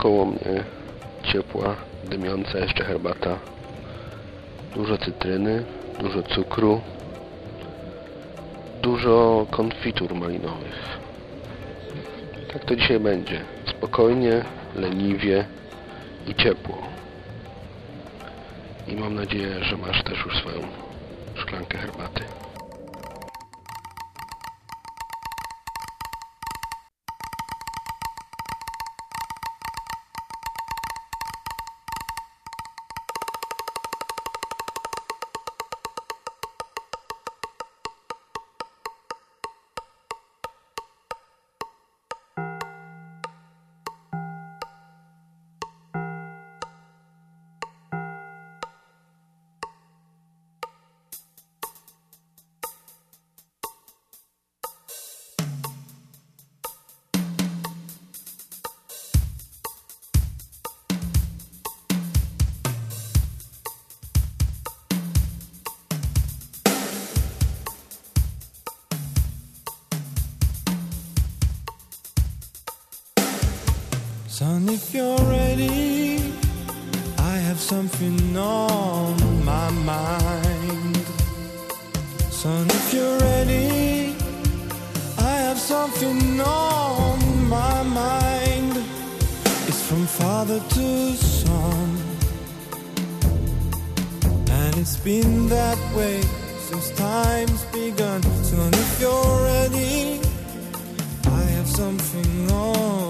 koło mnie ciepła, dymiąca jeszcze herbata. Dużo cytryny, dużo cukru, dużo konfitur malinowych. Tak to dzisiaj będzie. Spokojnie, leniwie i ciepło. I mam nadzieję, że masz też już swoją szklankę herbaty. And if you're ready, I have something on my mind. Son, if you're ready, I have something on my mind. It's from father to son. And it's been that way since time's begun. Son, if you're ready, I have something on.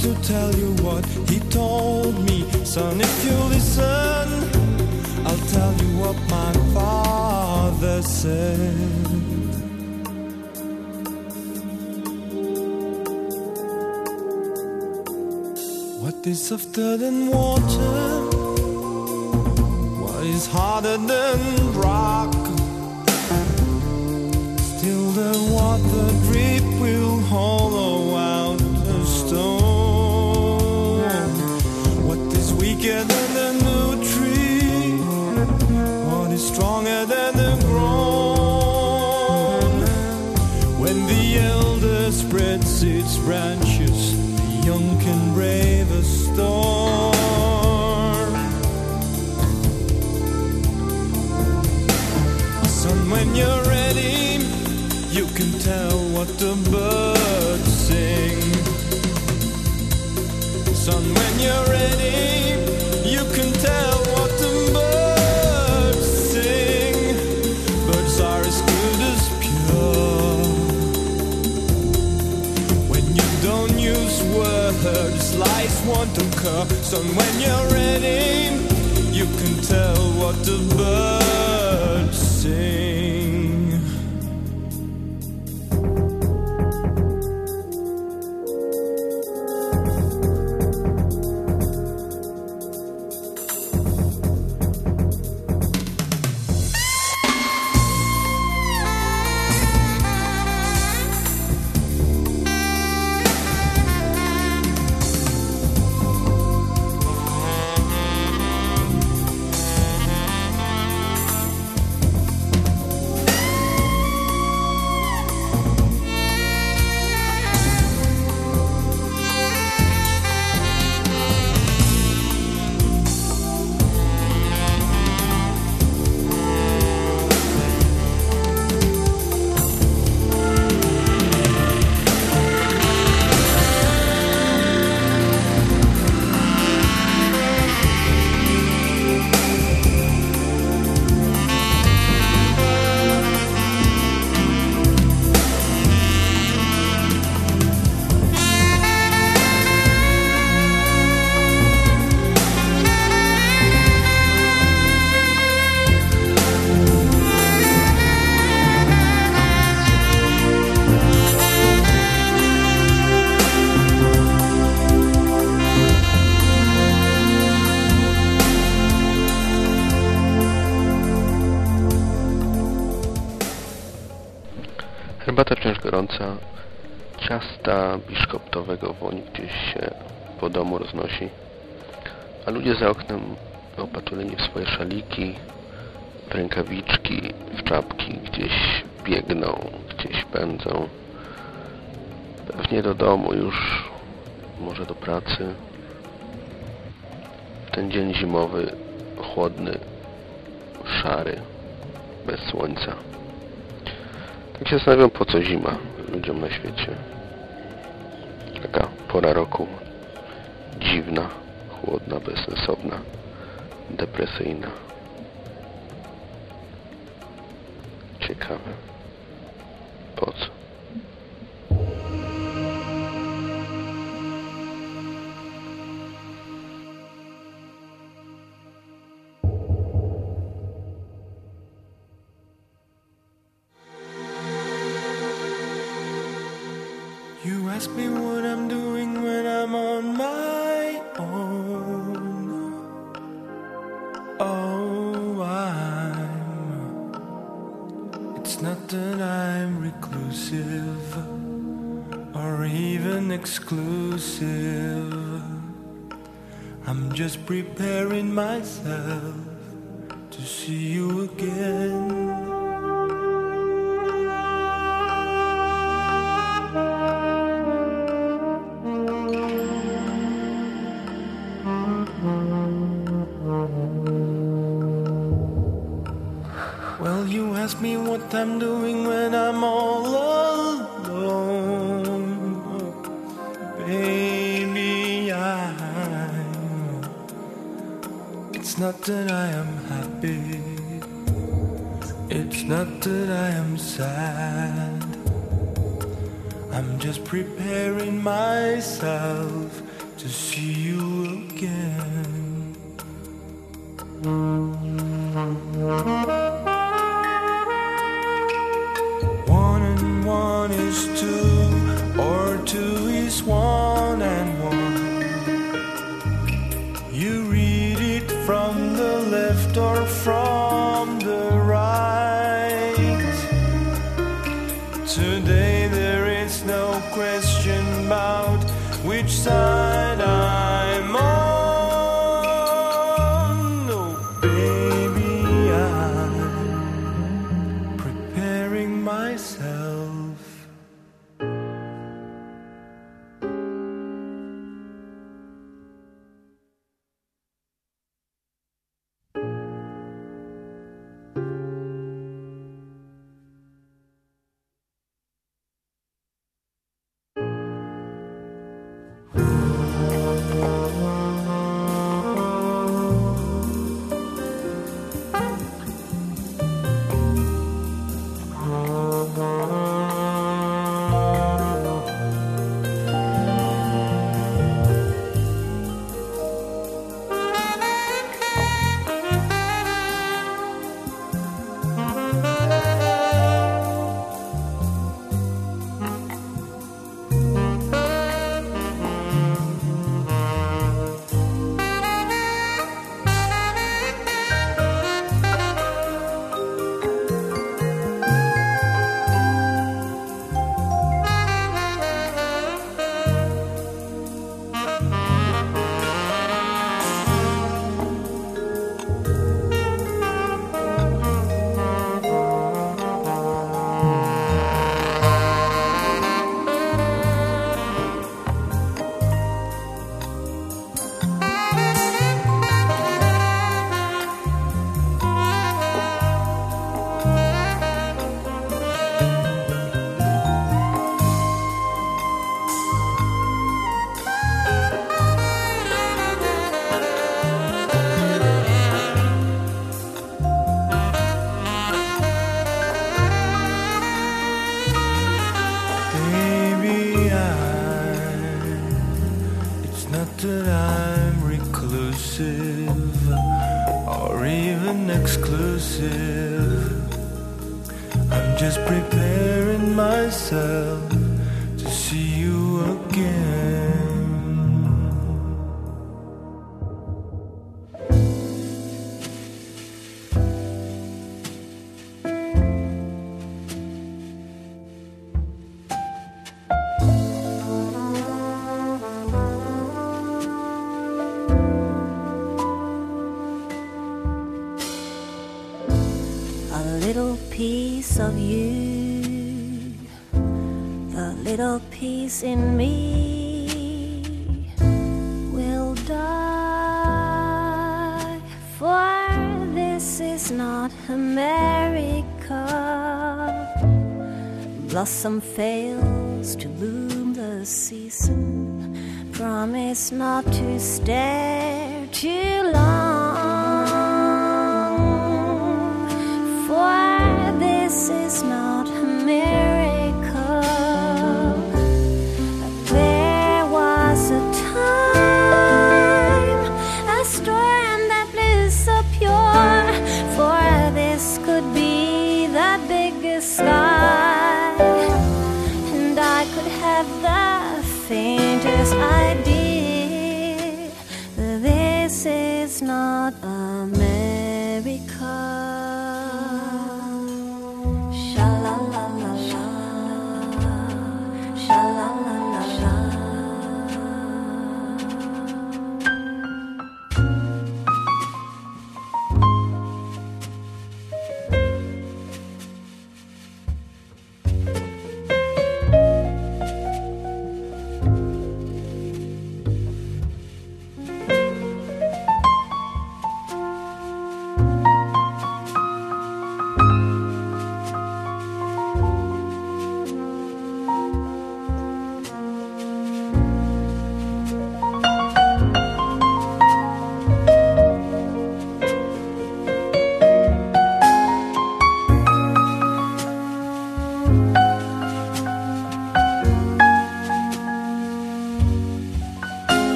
to tell you what he told me. Son, if you listen, I'll tell you what my father said. What is softer than water? What is harder than rock? Still, the water drip will weaker than the new tree? What is stronger than the grown? When the elder spreads its branches, the young can brave a storm. Son, when you're ready, you can tell what the words, lies won't occur. Son, when you're ready, you can tell what the birds sing. Gdzieś się po domu roznosi. A ludzie za oknem opatuleni w swoje szaliki, w rękawiczki, w czapki gdzieś biegną, gdzieś pędzą. Pewnie do domu już, może do pracy. Ten dzień zimowy, chłodny, szary, bez słońca. Tak się zastanawiam, po co zima ludziom na świecie. Taka pora roku dziwna, chłodna, bezsensowna, depresyjna. Ciekawe. Po co? You ask me what I'm doing when I'm on my own. Oh, I'm. It's not that I'm reclusive or even exclusive. I'm just preparing myself to see you again. not that I am happy. It's not that I am sad. I'm just preparing myself that I'm reclusive or even exclusive. I'm just preparing myself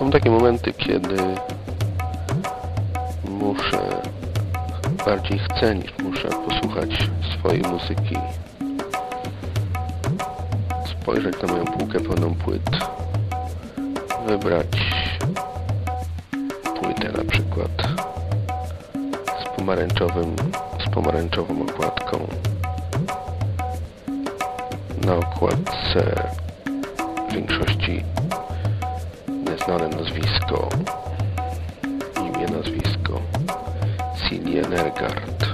Są takie momenty, kiedy muszę, bardziej chcę niż muszę posłuchać swojej muzyki, spojrzeć na moją półkę pełną płyt, wybrać płytę na przykład z pomarańczowym, z pomarańczową okładką. Na okładce w większości nieznane nazwisko, imię, nazwisko Silje Nergard.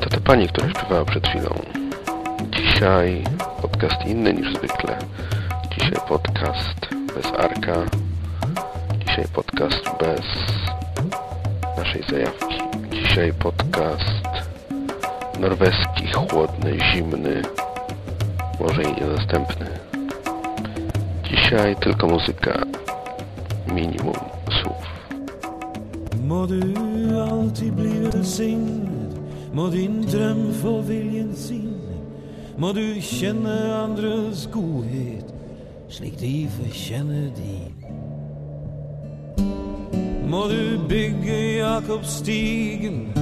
To ta pani, która śpiewała przed chwilą. Dzisiaj podcast inny niż zwykle. Dzisiaj podcast bez Arka. Dzisiaj podcast bez naszej zajawki. Dzisiaj podcast norweski, chłodny, zimny, może i niedostępny. Dzisiaj tylko muzyka, minimum słów. Må du alltid bli velsignet, må din drøm få viljen sin. Må du kjenne andres godhet, slik de fortjener din. Må du bygge Jakobstigen,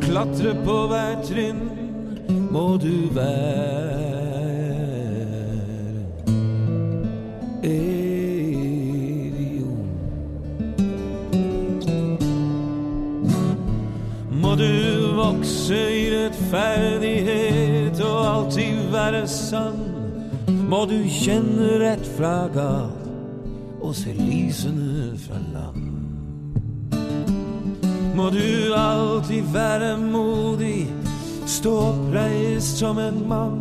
klatre på hver trinn, må du være Må du kjenne rett fra gat og se lysene fra land. Må du alltid være modig, stå oppreist som en mann.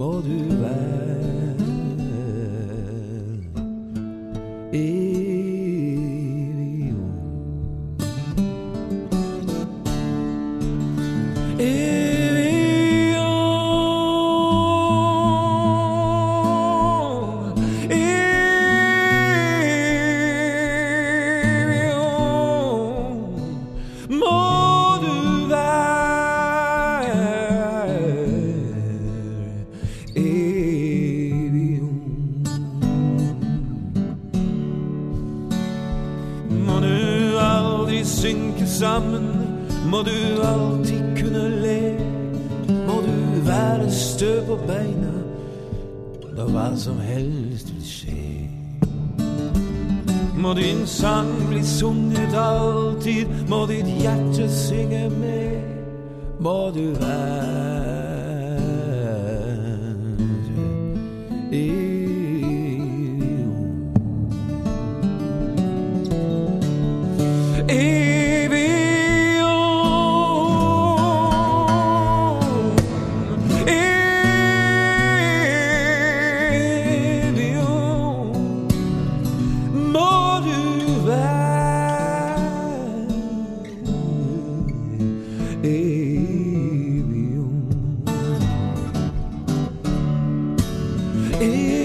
Må du være Evig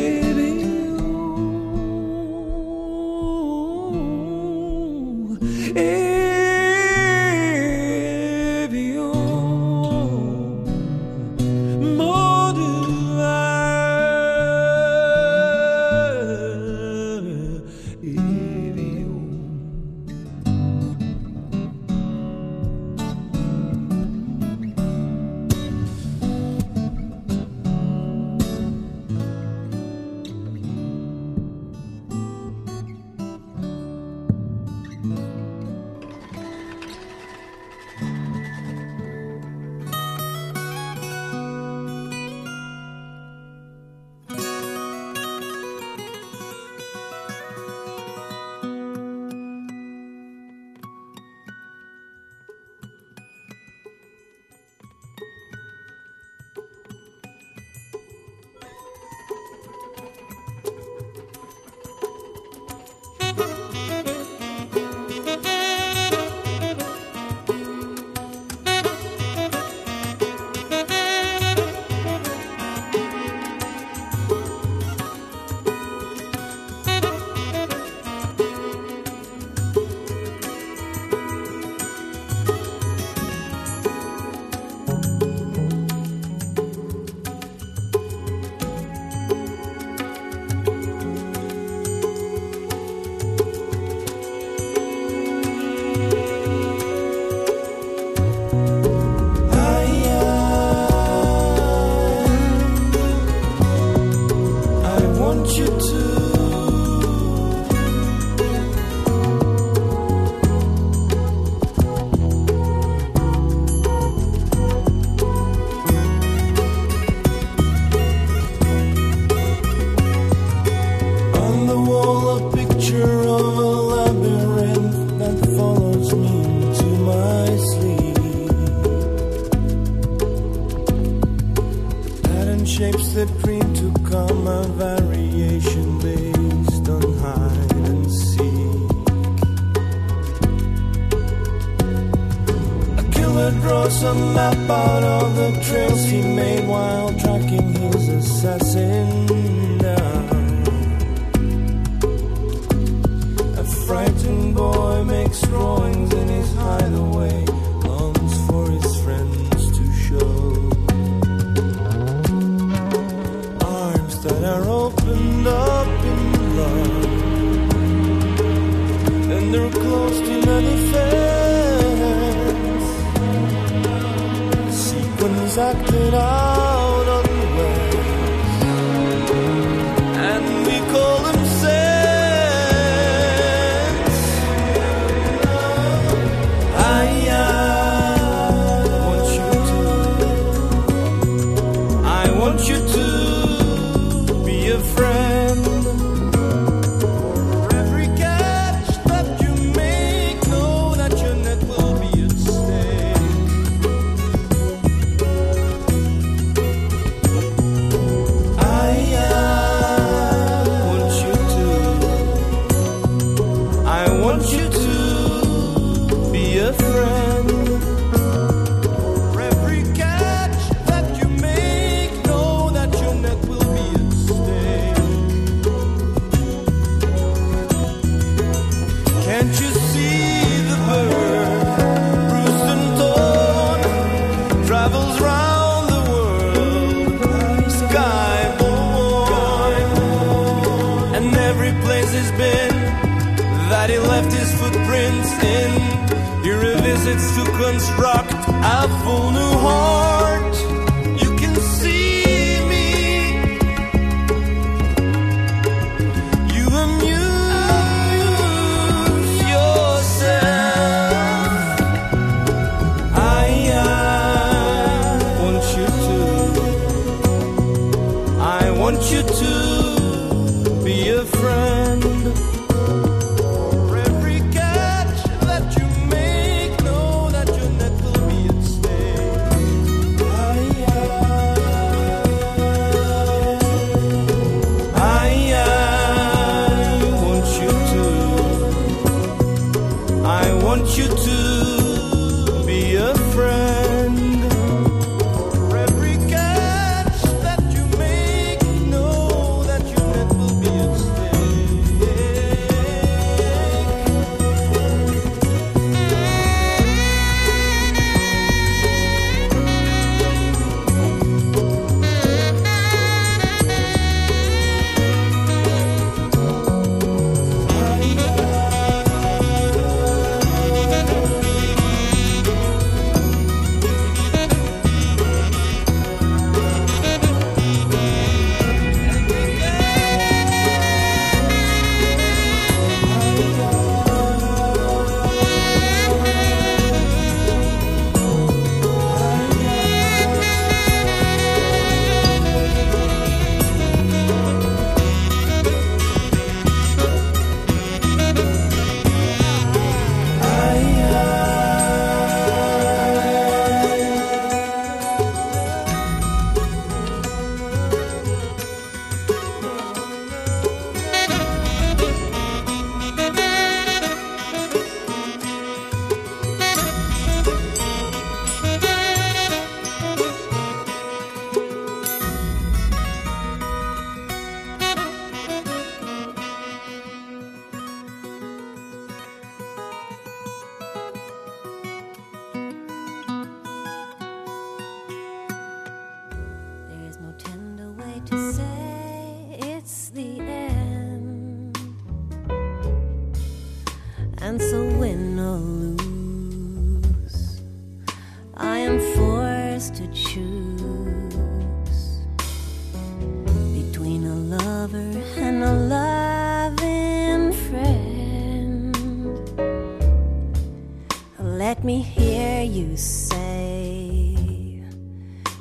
you to.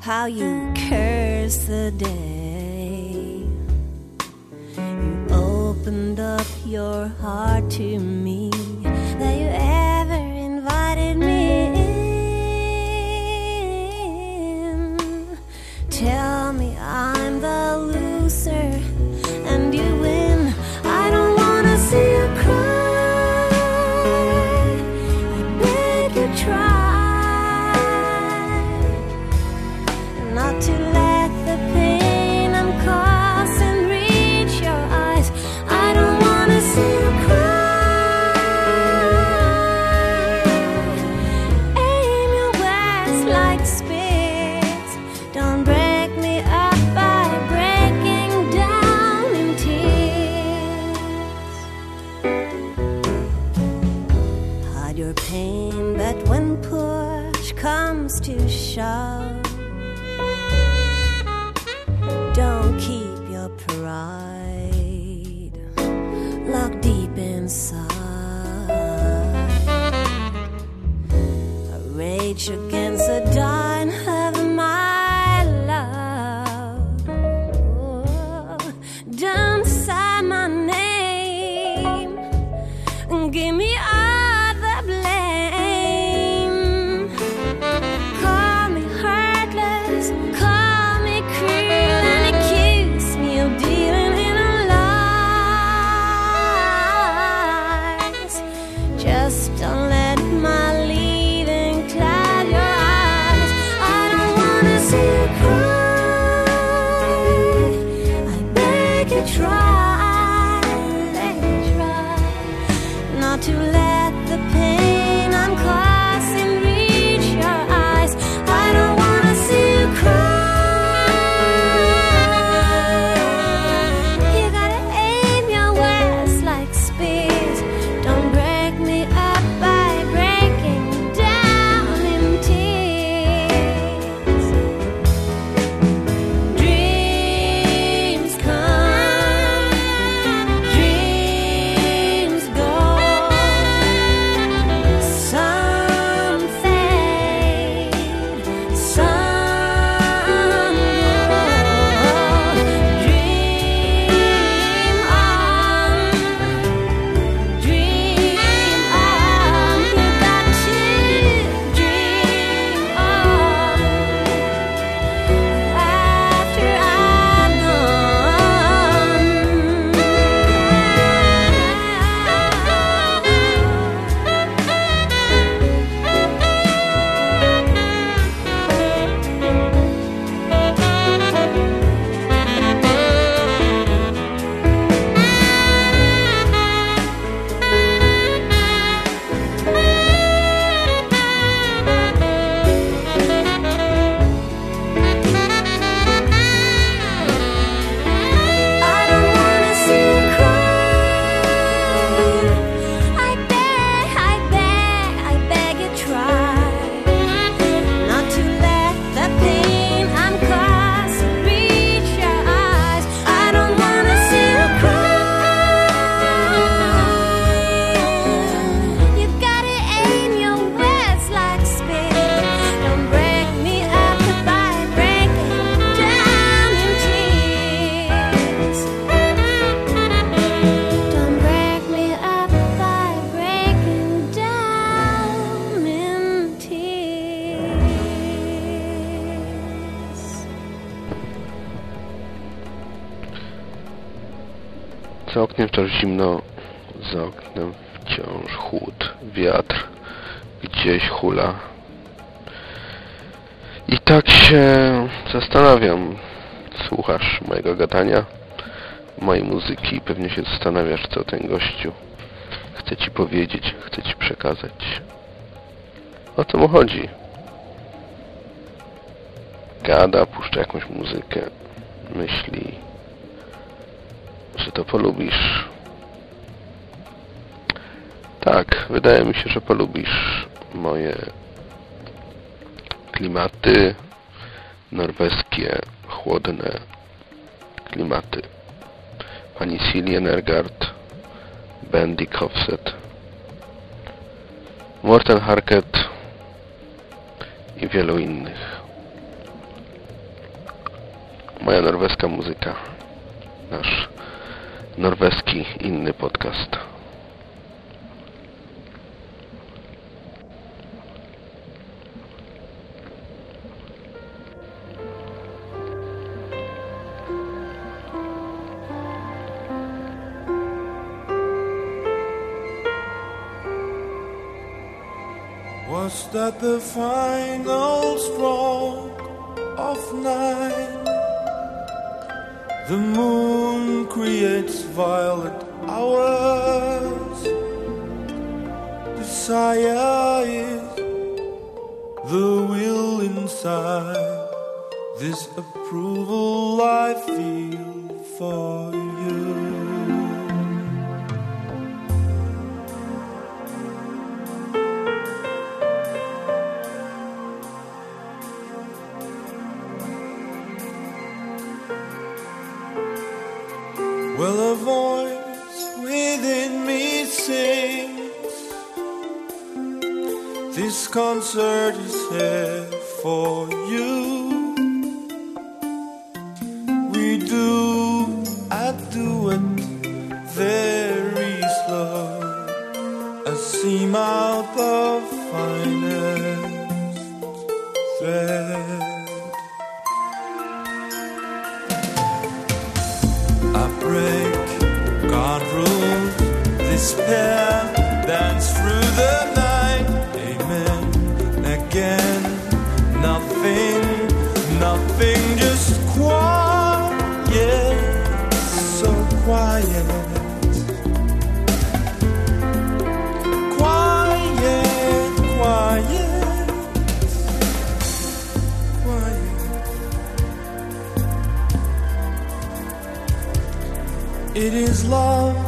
how you curse the day. You opened up your heart to me. That you zimno, za oknem wciąż chłód, wiatr gdzieś hula. I tak się zastanawiam. Słuchasz mojego gadania, mojej muzyki i pewnie się zastanawiasz, co ten gościu chce ci powiedzieć, chce ci przekazać. O co mu chodzi? Gada, puszcza jakąś muzykę, myśli, że to polubisz. Tak, wydaje mi się, że polubisz moje klimaty norweskie, chłodne klimaty. Pani Silje Nergard, Bendy Kofset, Morten Harket i wielu innych. Moja norweska muzyka. Nasz norweski inny podcast. Was that the final stroke of night, The moon creates violet hours. Desire is the will inside. This approval I feel for love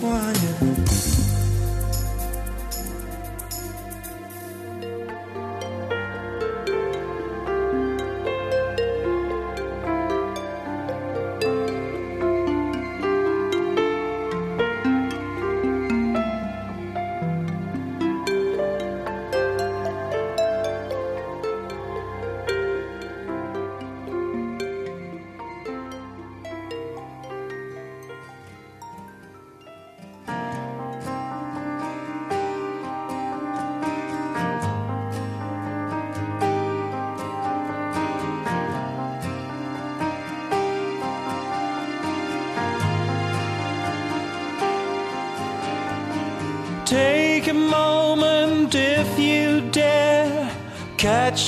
Quiet.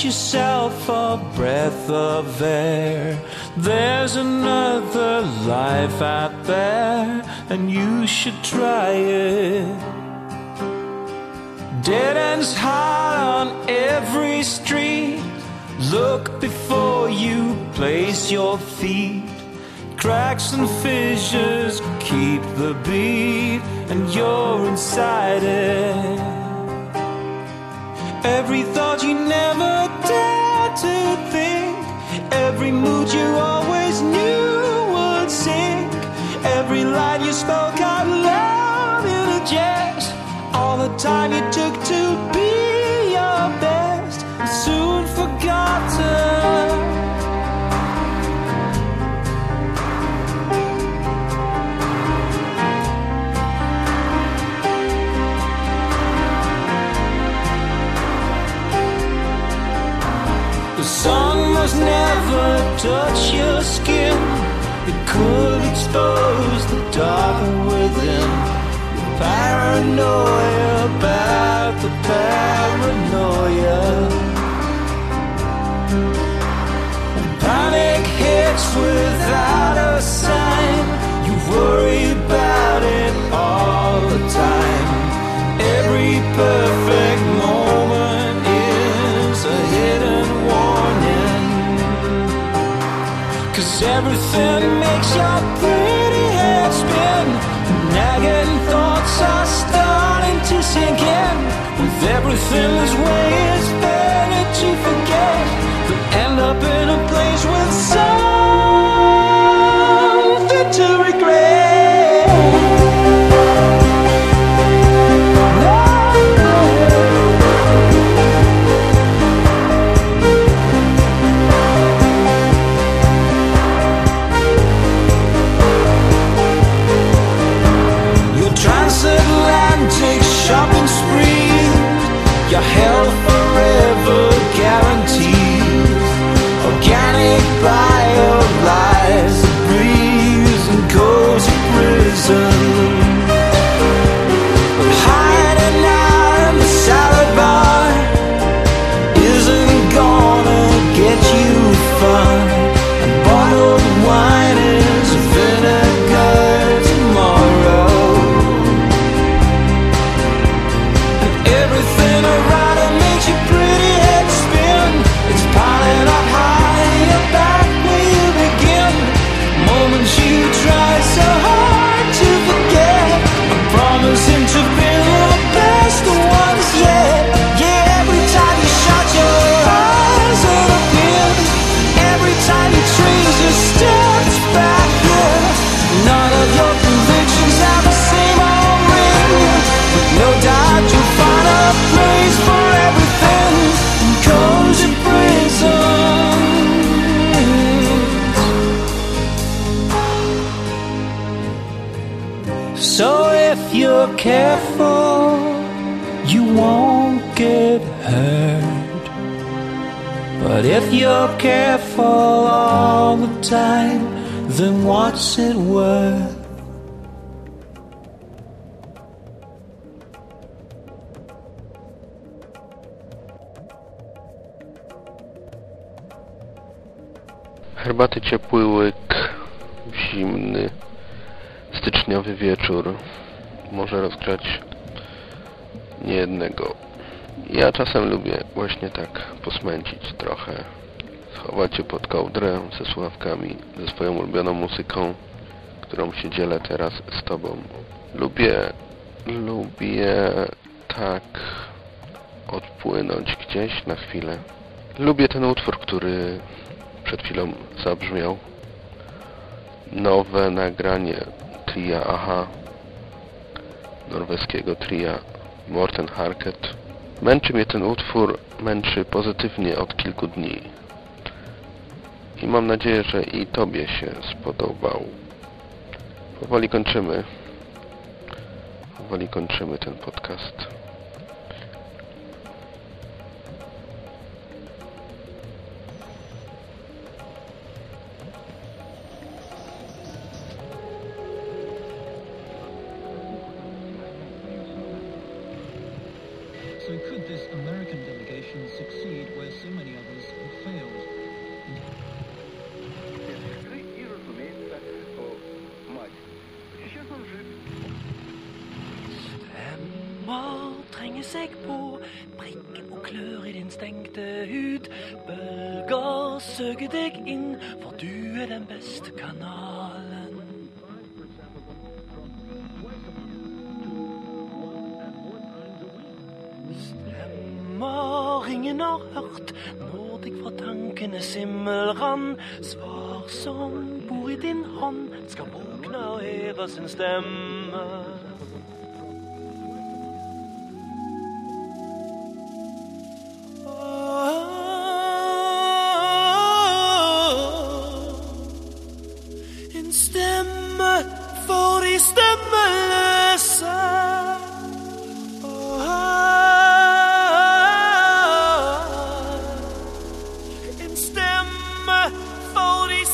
Yourself a breath of air. There's another life out there, and you should try it. Dead ends hot on every street. Look before you place your feet. Cracks and fissures keep the beat, and you're inside it. Every thought you never every mood you always knew would sink, every line you spoke out loud in a jest, all the time you took to never touch your skin. It could expose the dark within. Your paranoia about the paranoia. Panic hits without a sign, you worry about it all the time. Every perfect everything makes your pretty head spin. Nagging thoughts are starting to sink in. With everything Herbaty ciepły łyk, zimny, styczniowy wieczór może rozgrzać niejednego. Ja czasem lubię właśnie tak posmęcić trochę, schować się pod kołdrę ze słuchawkami, ze swoją ulubioną muzyką, którą się dzielę teraz z Tobą. Lubię, lubię tak odpłynąć gdzieś na chwilę. Lubię ten utwór, który przed chwilą zabrzmiał. Nowe nagranie tria Aha, norweskiego tria Morten Harket. Męczy mnie ten utwór, męczy pozytywnie od kilku dni. I mam nadzieję, że i Tobie się spodobał. Powoli kończymy. Powoli kończymy ten podcast. Succeed where so many others have failed? Tankenes himmelrand. Svar som bor i din hånd, skal våkne og heve sin stemme. Stemme for de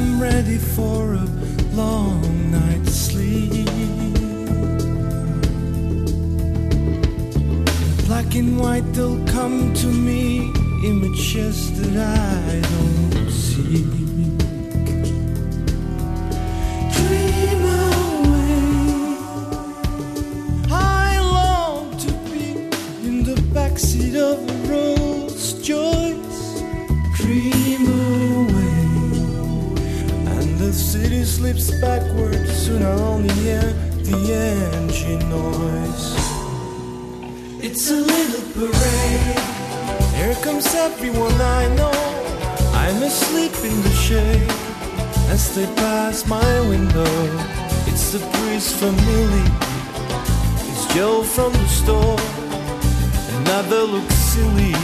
I'm ready for a long night's sleep. Black and white, they'll come to me, images that I don't see. Slips backwards, soon I'll only hear the engine noise. It's a little parade. Here comes everyone I know. I'm asleep in the shade as they pass my window. It's the priest from Millie. It's Joe from the store. Another looks silly.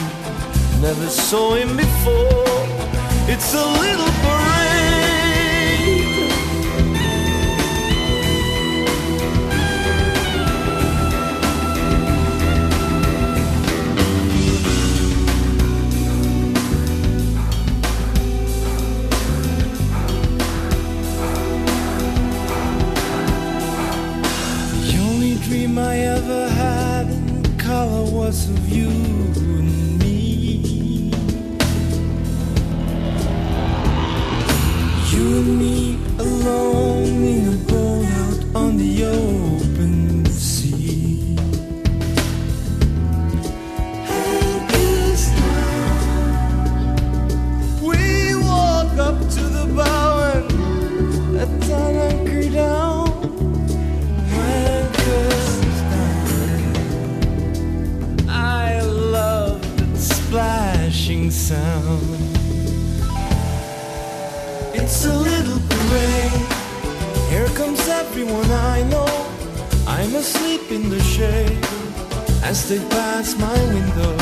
Never saw him before. It's a little parade. Up to the bow and let down anchor down. I love that splashing sound. It's a little parade. Here comes everyone I know. I'm asleep in the shade as they pass my window.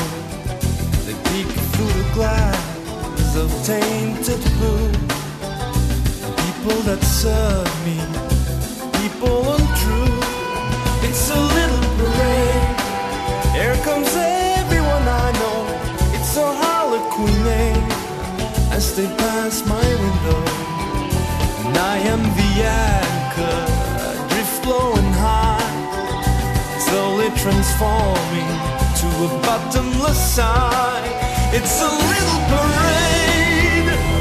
They peek through the glass of tainted blue. People that serve me, people untrue. It's a little parade. Here comes everyone I know. It's a harlequin as they pass my window. And I am the anchor, drift low and high, slowly transforming to a bottomless sigh. It's a little parade. 啊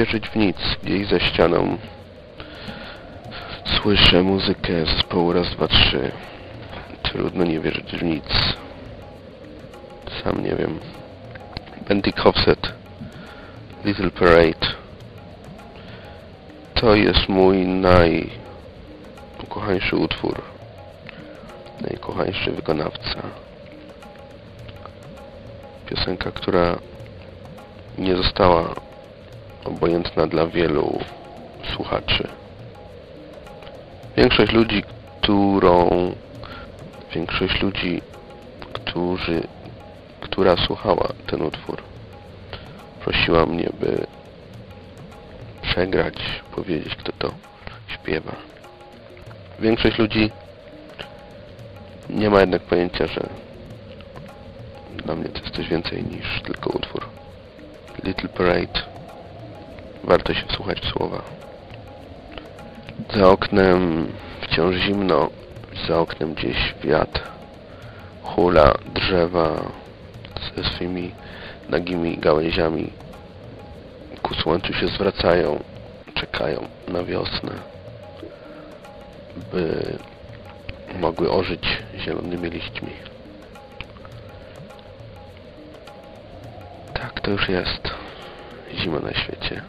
wierzyć w nic, gdzieś za ścianą. Słyszę muzykę zespołu raz, dwa, trzy. Trudno nie wierzyć w nic. Sam nie wiem. Bendik Offset. Little Parade. To jest mój najukochańszy utwór. Najukochańszy wykonawca. Piosenka, która nie została obojętna dla wielu słuchaczy. Większość ludzi, którą większość ludzi, którzy, która słuchała ten utwór, prosiła mnie, by przegrać, powiedzieć, kto to śpiewa. Większość ludzi nie ma jednak pojęcia, że dla mnie to jest coś więcej niż tylko utwór. Little Parade. Warto się wsłuchać w słowa. Za oknem wciąż zimno, za oknem gdzieś wiatr hula drzewa ze swymi nagimi gałęziami ku słońcu się zwracają, czekają na wiosnę, by mogły ożyć zielonymi liśćmi. Tak to już jest. Zima na świecie.